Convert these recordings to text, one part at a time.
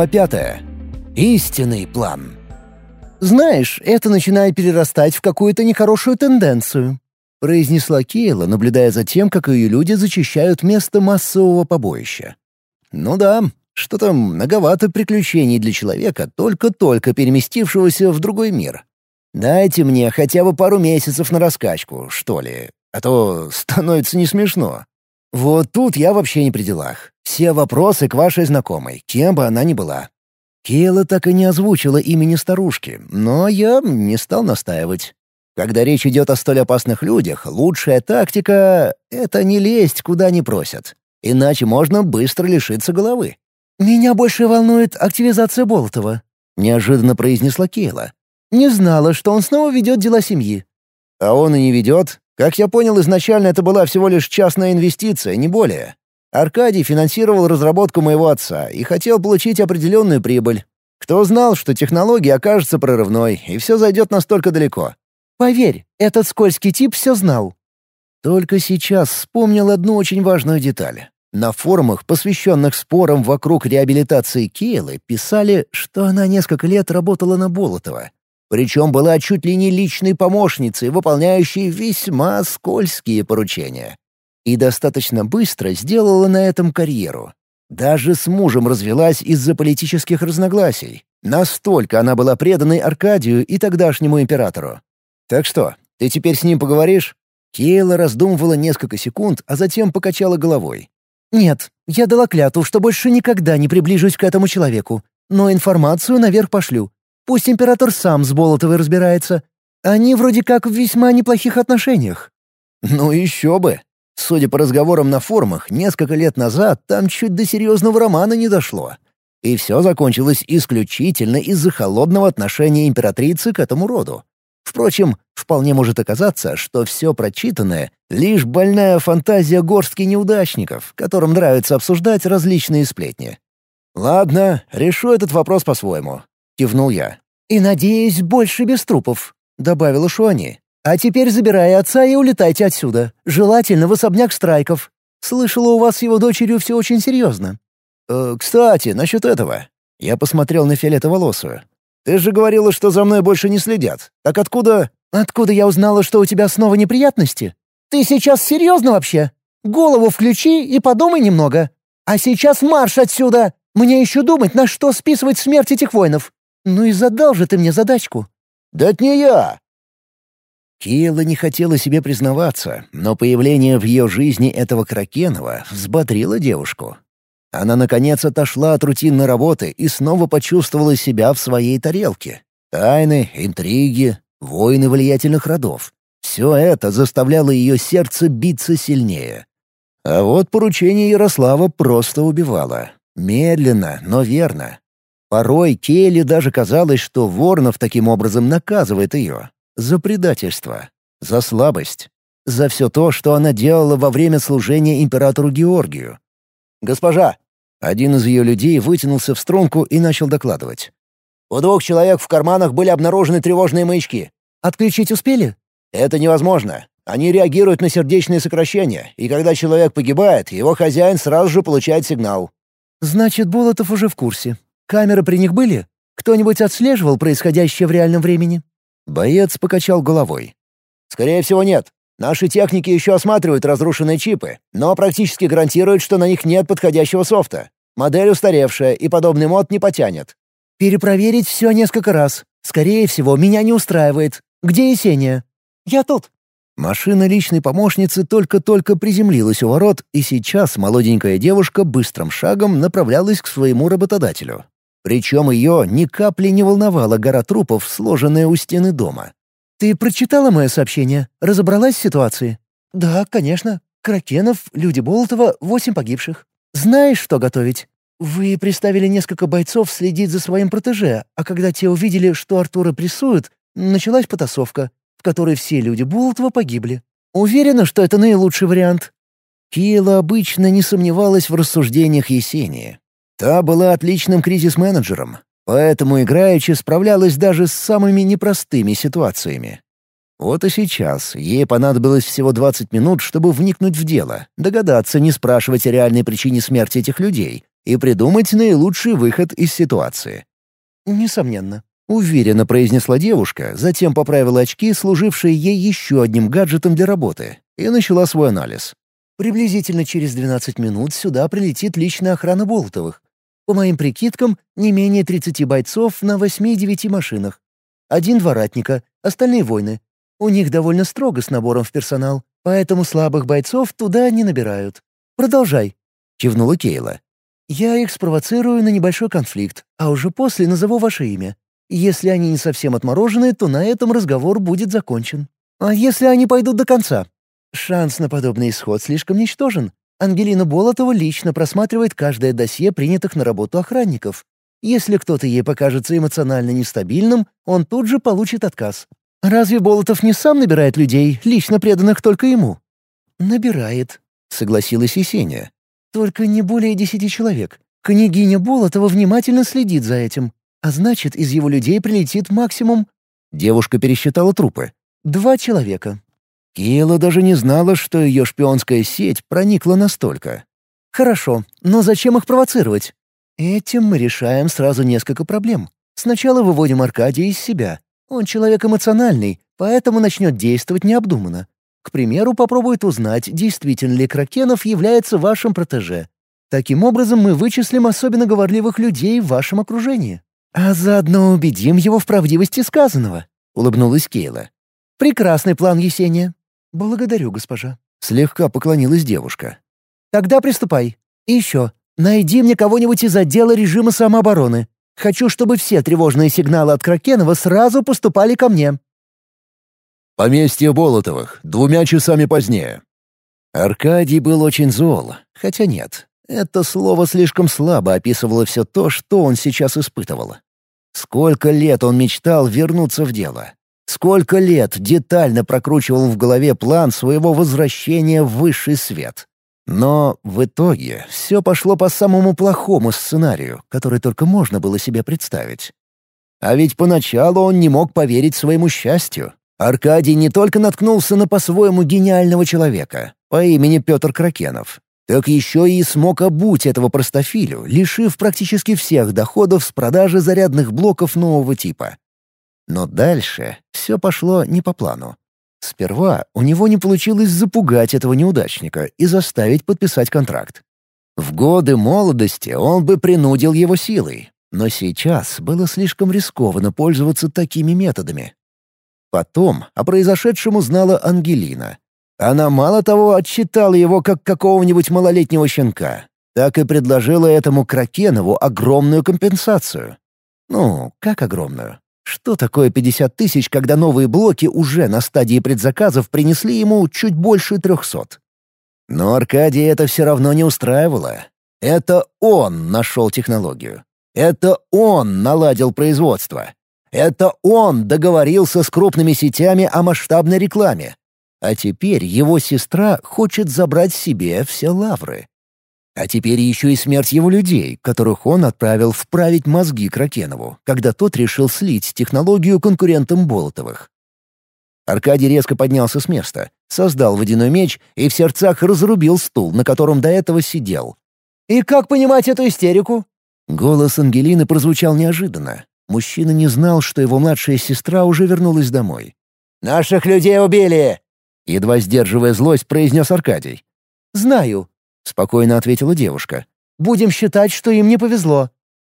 Глава пятая. Истинный план. «Знаешь, это начинает перерастать в какую-то нехорошую тенденцию», — произнесла Кейла, наблюдая за тем, как ее люди зачищают место массового побоища. «Ну да, что-то многовато приключений для человека, только-только переместившегося в другой мир. Дайте мне хотя бы пару месяцев на раскачку, что ли, а то становится не смешно. Вот тут я вообще не при делах. Все вопросы к вашей знакомой, кем бы она ни была. Кейла так и не озвучила имени старушки, но я не стал настаивать. Когда речь идет о столь опасных людях, лучшая тактика — это не лезть, куда не просят. Иначе можно быстро лишиться головы. «Меня больше волнует активизация Болотова», — неожиданно произнесла Кейла. «Не знала, что он снова ведет дела семьи». «А он и не ведет. Как я понял, изначально это была всего лишь частная инвестиция, не более. Аркадий финансировал разработку моего отца и хотел получить определенную прибыль. Кто знал, что технология окажется прорывной, и все зайдет настолько далеко? Поверь, этот скользкий тип все знал. Только сейчас вспомнил одну очень важную деталь. На форумах, посвященных спорам вокруг реабилитации Кейлы, писали, что она несколько лет работала на Болотова. Причем была чуть ли не личной помощницей, выполняющей весьма скользкие поручения и достаточно быстро сделала на этом карьеру. Даже с мужем развелась из-за политических разногласий. Настолько она была преданной Аркадию и тогдашнему императору. «Так что, ты теперь с ним поговоришь?» Кейла раздумывала несколько секунд, а затем покачала головой. «Нет, я дала клятву, что больше никогда не приближусь к этому человеку, но информацию наверх пошлю. Пусть император сам с Болотовой разбирается. Они вроде как в весьма неплохих отношениях». «Ну еще бы!» Судя по разговорам на форумах, несколько лет назад там чуть до серьезного романа не дошло. И все закончилось исключительно из-за холодного отношения императрицы к этому роду. Впрочем, вполне может оказаться, что все прочитанное — лишь больная фантазия горстки неудачников, которым нравится обсуждать различные сплетни. «Ладно, решу этот вопрос по-своему», — кивнул я. «И, надеюсь, больше без трупов», — добавила Шуани. А теперь забирай отца и улетайте отсюда. Желательно в особняк Страйков. Слышала, у вас с его дочерью все очень серьезно». «Э, «Кстати, насчет этого». Я посмотрел на фиолетоволосую. «Ты же говорила, что за мной больше не следят. Так откуда...» «Откуда я узнала, что у тебя снова неприятности? Ты сейчас серьезно вообще? Голову включи и подумай немного. А сейчас марш отсюда! Мне еще думать, на что списывать смерть этих воинов. Ну и задал же ты мне задачку». «Да это не я. Кейла не хотела себе признаваться, но появление в ее жизни этого Кракенова взбодрило девушку. Она, наконец, отошла от рутинной работы и снова почувствовала себя в своей тарелке. Тайны, интриги, войны влиятельных родов. Все это заставляло ее сердце биться сильнее. А вот поручение Ярослава просто убивало. Медленно, но верно. Порой Кейли даже казалось, что Воронов таким образом наказывает ее. За предательство, за слабость, за все то, что она делала во время служения императору Георгию. «Госпожа!» Один из ее людей вытянулся в струнку и начал докладывать. «У двух человек в карманах были обнаружены тревожные маячки. Отключить успели?» «Это невозможно. Они реагируют на сердечные сокращения, и когда человек погибает, его хозяин сразу же получает сигнал». «Значит, Болотов уже в курсе. Камеры при них были? Кто-нибудь отслеживал происходящее в реальном времени?» Боец покачал головой. «Скорее всего, нет. Наши техники еще осматривают разрушенные чипы, но практически гарантируют, что на них нет подходящего софта. Модель устаревшая, и подобный мод не потянет. Перепроверить все несколько раз. Скорее всего, меня не устраивает. Где Есения? Я тут. Машина личной помощницы только-только приземлилась у ворот, и сейчас молоденькая девушка быстрым шагом направлялась к своему работодателю. Причем ее ни капли не волновала гора трупов, сложенная у стены дома. «Ты прочитала мое сообщение? Разобралась в ситуации?» «Да, конечно. Кракенов, люди Болотова, восемь погибших. Знаешь, что готовить? Вы приставили несколько бойцов следить за своим протеже, а когда те увидели, что Артура прессуют, началась потасовка, в которой все люди Болотова погибли. Уверена, что это наилучший вариант». Киела обычно не сомневалась в рассуждениях Есении. Та была отличным кризис-менеджером, поэтому играючи справлялась даже с самыми непростыми ситуациями. Вот и сейчас ей понадобилось всего 20 минут, чтобы вникнуть в дело, догадаться не спрашивать о реальной причине смерти этих людей, и придумать наилучший выход из ситуации. «Несомненно», — уверенно произнесла девушка, затем поправила очки, служившие ей еще одним гаджетом для работы, и начала свой анализ. «Приблизительно через 12 минут сюда прилетит личная охрана Болтовых. По моим прикидкам, не менее 30 бойцов на 8-9 машинах. Один-два ратника, остальные воины. У них довольно строго с набором в персонал, поэтому слабых бойцов туда не набирают. Продолжай», — кивнула Кейла. «Я их спровоцирую на небольшой конфликт, а уже после назову ваше имя. Если они не совсем отморожены, то на этом разговор будет закончен. А если они пойдут до конца? Шанс на подобный исход слишком ничтожен. Ангелина Болотова лично просматривает каждое досье принятых на работу охранников. Если кто-то ей покажется эмоционально нестабильным, он тут же получит отказ. Разве Болотов не сам набирает людей, лично преданных только ему? «Набирает», — согласилась Есения. Только не более десяти человек. Княгиня Болотова внимательно следит за этим. А значит, из его людей прилетит максимум... Девушка пересчитала трупы. Два человека. Кейла даже не знала, что ее шпионская сеть проникла настолько. «Хорошо, но зачем их провоцировать?» «Этим мы решаем сразу несколько проблем. Сначала выводим Аркадия из себя. Он человек эмоциональный, поэтому начнет действовать необдуманно. К примеру, попробует узнать, действительно ли Кракенов является вашим протеже. Таким образом, мы вычислим особенно говорливых людей в вашем окружении. А заодно убедим его в правдивости сказанного», — улыбнулась Кейла. «Прекрасный план, Есения». «Благодарю, госпожа», — слегка поклонилась девушка. «Тогда приступай. И еще, найди мне кого-нибудь из отдела режима самообороны. Хочу, чтобы все тревожные сигналы от Кракенова сразу поступали ко мне». Поместье Болотовых, двумя часами позднее. Аркадий был очень зол, хотя нет. Это слово слишком слабо описывало все то, что он сейчас испытывал. Сколько лет он мечтал вернуться в дело. Сколько лет детально прокручивал в голове план своего возвращения в высший свет. Но в итоге все пошло по самому плохому сценарию, который только можно было себе представить. А ведь поначалу он не мог поверить своему счастью. Аркадий не только наткнулся на по-своему гениального человека по имени Петр Кракенов, так еще и смог обуть этого простофилю, лишив практически всех доходов с продажи зарядных блоков нового типа. Но дальше все пошло не по плану. Сперва у него не получилось запугать этого неудачника и заставить подписать контракт. В годы молодости он бы принудил его силой, но сейчас было слишком рискованно пользоваться такими методами. Потом о произошедшем узнала Ангелина. Она мало того отчитала его как какого-нибудь малолетнего щенка, так и предложила этому Кракенову огромную компенсацию. Ну, как огромную? Что такое 50 тысяч, когда новые блоки уже на стадии предзаказов принесли ему чуть больше трехсот? Но Аркадия это все равно не устраивало. Это он нашел технологию. Это он наладил производство. Это он договорился с крупными сетями о масштабной рекламе. А теперь его сестра хочет забрать себе все лавры. А теперь еще и смерть его людей, которых он отправил вправить мозги Кракенову, когда тот решил слить технологию конкурентам Болотовых. Аркадий резко поднялся с места, создал водяной меч и в сердцах разрубил стул, на котором до этого сидел. «И как понимать эту истерику?» Голос Ангелины прозвучал неожиданно, Мужчина не знал, что его младшая сестра уже вернулась домой. «Наших людей убили!» Едва сдерживая злость, произнес Аркадий. «Знаю», — спокойно ответила девушка. «Будем считать, что им не повезло».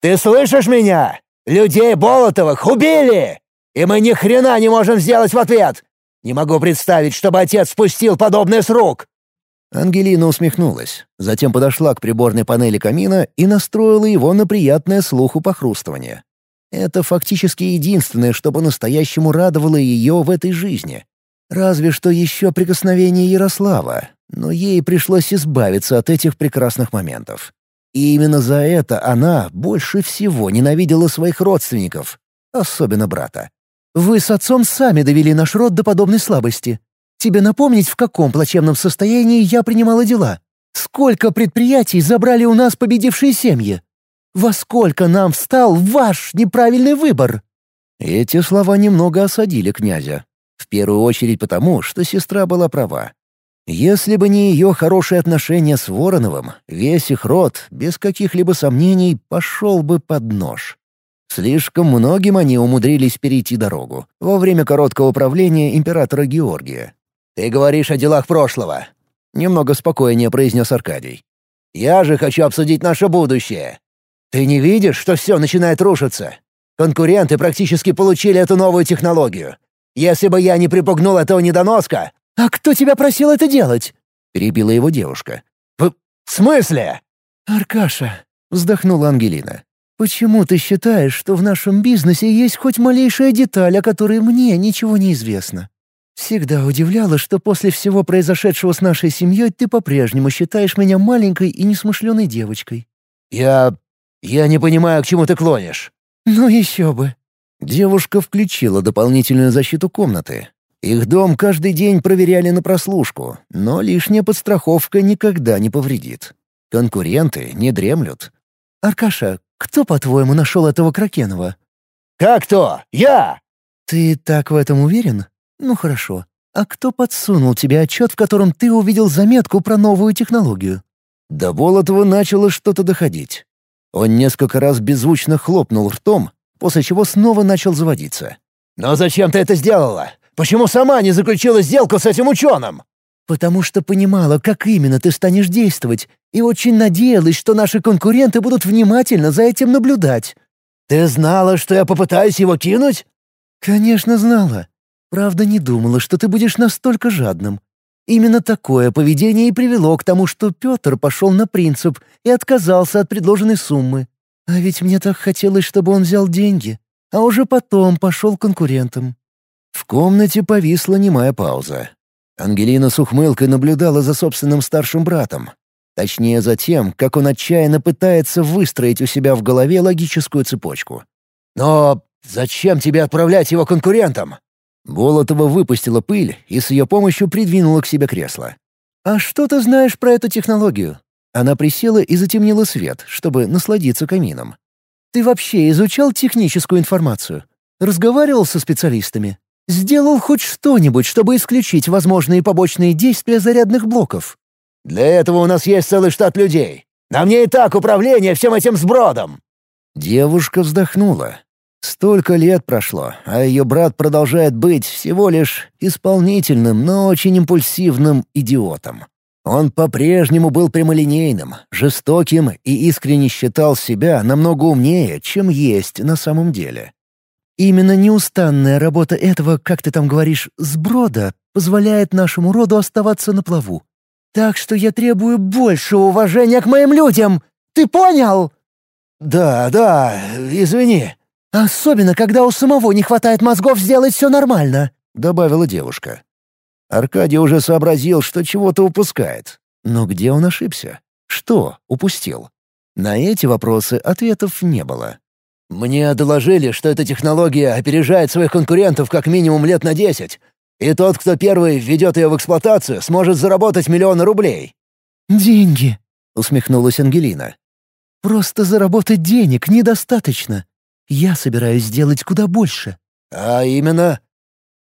«Ты слышишь меня? Людей Болотовых убили! И мы ни хрена не можем сделать в ответ! Не могу представить, чтобы отец спустил подобное с рук!» Ангелина усмехнулась, затем подошла к приборной панели камина и настроила его на приятное слуху похрустывание. Это фактически единственное, что по-настоящему радовало ее в этой жизни. Разве что еще прикосновение Ярослава, но ей пришлось избавиться от этих прекрасных моментов. И именно за это она больше всего ненавидела своих родственников, особенно брата. «Вы с отцом сами довели наш род до подобной слабости. Тебе напомнить, в каком плачевном состоянии я принимала дела? Сколько предприятий забрали у нас победившие семьи? Во сколько нам встал ваш неправильный выбор?» Эти слова немного осадили князя. В первую очередь потому, что сестра была права. Если бы не ее хорошие отношения с Вороновым, весь их род, без каких-либо сомнений, пошел бы под нож. Слишком многим они умудрились перейти дорогу во время короткого правления императора Георгия. «Ты говоришь о делах прошлого», — немного спокойнее произнес Аркадий. «Я же хочу обсудить наше будущее. Ты не видишь, что все начинает рушиться? Конкуренты практически получили эту новую технологию. Если бы я не припугнул этого недоноска, «А кто тебя просил это делать?» — перебила его девушка. «В смысле?» «Аркаша», — вздохнула Ангелина. «Почему ты считаешь, что в нашем бизнесе есть хоть малейшая деталь, о которой мне ничего не известно? Всегда удивляло, что после всего произошедшего с нашей семьей ты по-прежнему считаешь меня маленькой и несмышленой девочкой». «Я... я не понимаю, к чему ты клонишь». «Ну еще бы». Девушка включила дополнительную защиту комнаты, их дом каждый день проверяли на прослушку, но лишняя подстраховка никогда не повредит. Конкуренты не дремлют. «Аркаша, кто, по-твоему, нашел этого Кракенова?» «Как кто? Я!» «Ты так в этом уверен? Ну хорошо. А кто подсунул тебе отчет, в котором ты увидел заметку про новую технологию?» До Болотова начало что-то доходить. Он несколько раз беззвучно хлопнул ртом, после чего снова начал заводиться. «Но зачем ты это сделала? Почему сама не заключила сделку с этим ученым?» «Потому что понимала, как именно ты станешь действовать, и очень надеялась, что наши конкуренты будут внимательно за этим наблюдать». «Ты знала, что я попытаюсь его кинуть?» «Конечно знала. Правда, не думала, что ты будешь настолько жадным. Именно такое поведение и привело к тому, что Петр пошел на принцип и отказался от предложенной суммы. А ведь мне так хотелось, чтобы он взял деньги, а уже потом пошел к конкурентам. В комнате повисла немая пауза. Ангелина с ухмылкой наблюдала за собственным старшим братом. Точнее, за тем, как он отчаянно пытается выстроить у себя в голове логическую цепочку. «Но зачем тебе отправлять его конкурентам?» Болотова выпустила пыль и с ее помощью придвинула к себе кресло. «А что ты знаешь про эту технологию?» Она присела и затемнила свет, чтобы насладиться камином. «Ты вообще изучал техническую информацию? Разговаривал со специалистами?» Сделал хоть что-нибудь, чтобы исключить возможные побочные действия зарядных блоков. Для этого у нас есть целый штат людей. На мне и так управление всем этим сбродом. Девушка вздохнула. Столько лет прошло, а ее брат продолжает быть всего лишь исполнительным, но очень импульсивным идиотом. Он по-прежнему был прямолинейным, жестоким и искренне считал себя намного умнее, чем есть на самом деле. Именно неустанная работа этого, как ты там говоришь, сброда позволяет нашему роду оставаться на плаву. Так что я требую больше уважения к моим людям. Ты понял? Да, да, извини. Особенно, когда у самого не хватает мозгов сделать все нормально, добавила девушка. Аркадий уже сообразил, что чего-то упускает. Но где он ошибся? Что упустил? На эти вопросы ответов не было. Мне доложили, что эта технология опережает своих конкурентов как минимум лет на десять, и тот, кто первый введет ее в эксплуатацию, сможет заработать миллионы рублей». «Деньги», — усмехнулась Ангелина. «Просто заработать денег недостаточно. Я собираюсь сделать куда больше». «А именно?»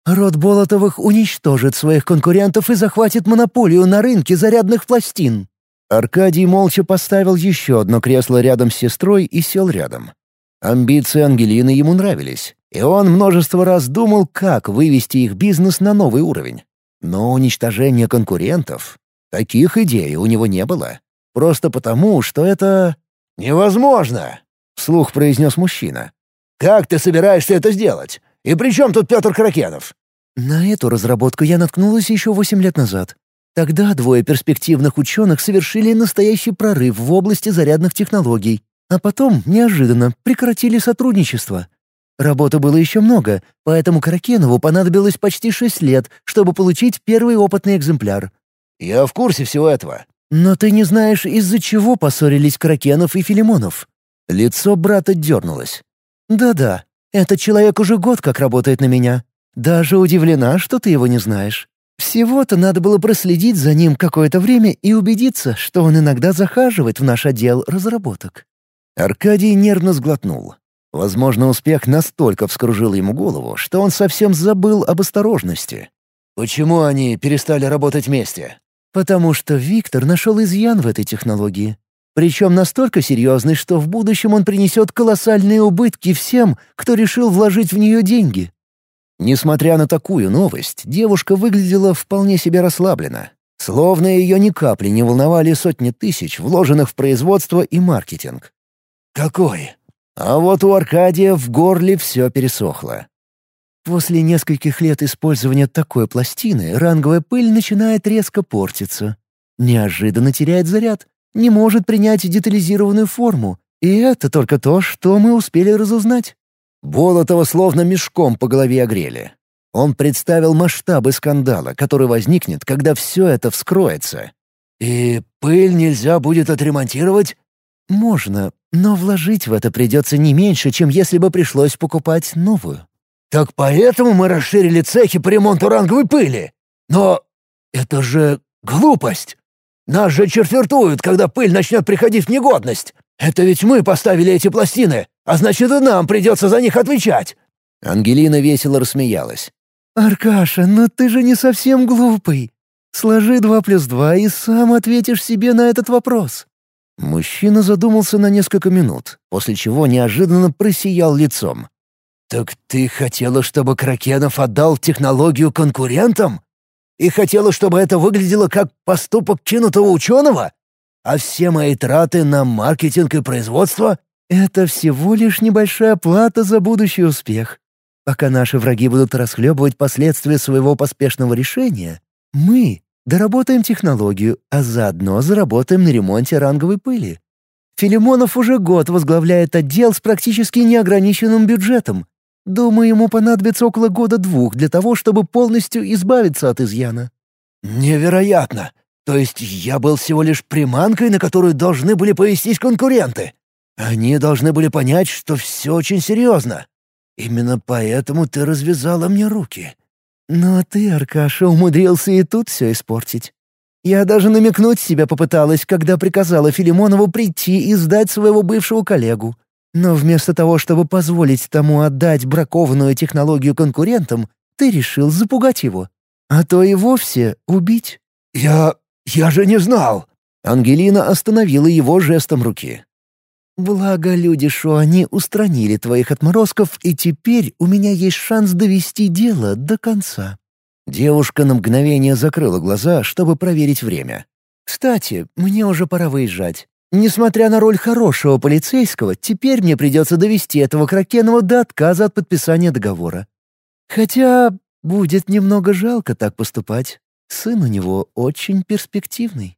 Род Болотовых уничтожит своих конкурентов и захватит монополию на рынке зарядных пластин». Аркадий молча поставил еще одно кресло рядом с сестрой и сел рядом. Амбиции Ангелины ему нравились, и он множество раз думал, как вывести их бизнес на новый уровень. Но уничтожение конкурентов... Таких идей у него не было. Просто потому, что это... «Невозможно!» — вслух произнес мужчина. «Как ты собираешься это сделать? И при чем тут Петр Кракенов?» На эту разработку я наткнулась еще восемь лет назад. Тогда двое перспективных ученых совершили настоящий прорыв в области зарядных технологий а потом, неожиданно, прекратили сотрудничество. Работы было еще много, поэтому Каракенову понадобилось почти шесть лет, чтобы получить первый опытный экземпляр. «Я в курсе всего этого». «Но ты не знаешь, из-за чего поссорились Каракенов и Филимонов». Лицо брата дернулось. «Да-да, этот человек уже год как работает на меня. Даже удивлена, что ты его не знаешь. Всего-то надо было проследить за ним какое-то время и убедиться, что он иногда захаживает в наш отдел разработок. Аркадий нервно сглотнул. Возможно, успех настолько вскружил ему голову, что он совсем забыл об осторожности. «Почему они перестали работать вместе?» Потому что Виктор нашел изъян в этой технологии. Причем настолько серьезный, что в будущем он принесет колоссальные убытки всем, кто решил вложить в нее деньги. Несмотря на такую новость, девушка выглядела вполне себе расслабленно. Словно ее ни капли не волновали сотни тысяч, вложенных в производство и маркетинг. «Какой?» А вот у Аркадия в горле все пересохло. После нескольких лет использования такой пластины ранговая пыль начинает резко портиться. Неожиданно теряет заряд, не может принять детализированную форму. И это только то, что мы успели разузнать. Болотова словно мешком по голове огрели. Он представил масштабы скандала, который возникнет, когда все это вскроется. «И пыль нельзя будет отремонтировать?» «Можно, но вложить в это придется не меньше, чем если бы пришлось покупать новую». «Так поэтому мы расширили цехи по ремонту ранговой пыли? Но это же глупость! Нас же четвертуют, когда пыль начнет приходить в негодность! Это ведь мы поставили эти пластины, а значит и нам придется за них отвечать!» Ангелина весело рассмеялась. «Аркаша, но ты же не совсем глупый. Сложи два плюс два и сам ответишь себе на этот вопрос». Мужчина задумался на несколько минут, после чего неожиданно просиял лицом. «Так ты хотела, чтобы Кракенов отдал технологию конкурентам? И хотела, чтобы это выглядело как поступок чинутого ученого? А все мои траты на маркетинг и производство — это всего лишь небольшая плата за будущий успех. Пока наши враги будут расхлебывать последствия своего поспешного решения, мы доработаем технологию, а заодно заработаем на ремонте ранговой пыли. Филимонов уже год возглавляет отдел с практически неограниченным бюджетом. Думаю, ему понадобится около года-двух для того, чтобы полностью избавиться от изъяна». «Невероятно! То есть я был всего лишь приманкой, на которую должны были повестись конкуренты? Они должны были понять, что все очень серьезно. Именно поэтому ты развязала мне руки». «Но ты, Аркаша, умудрился и тут все испортить. Я даже намекнуть себя попыталась, когда приказала Филимонову прийти и сдать своего бывшего коллегу. Но вместо того, чтобы позволить тому отдать бракованную технологию конкурентам, ты решил запугать его. А то и вовсе убить». «Я... я же не знал!» Ангелина остановила его жестом руки. Благо, люди они устранили твоих отморозков, и теперь у меня есть шанс довести дело до конца». Девушка на мгновение закрыла глаза, чтобы проверить время. «Кстати, мне уже пора выезжать. Несмотря на роль хорошего полицейского, теперь мне придется довести этого Кракенова до отказа от подписания договора. Хотя будет немного жалко так поступать. Сын у него очень перспективный».